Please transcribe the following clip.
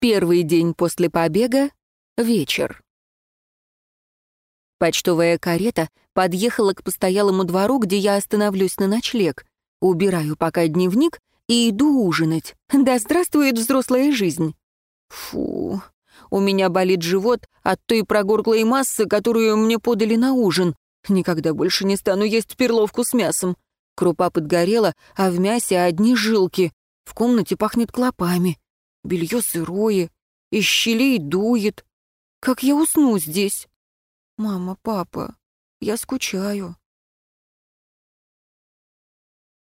Первый день после побега — вечер. Почтовая карета подъехала к постоялому двору, где я остановлюсь на ночлег. Убираю пока дневник и иду ужинать. Да здравствует взрослая жизнь. Фу, у меня болит живот от той прогорклой массы, которую мне подали на ужин. Никогда больше не стану есть перловку с мясом. Крупа подгорела, а в мясе одни жилки. В комнате пахнет клопами. Белье сырое, из щелей дует. Как я усну здесь? Мама, папа, я скучаю.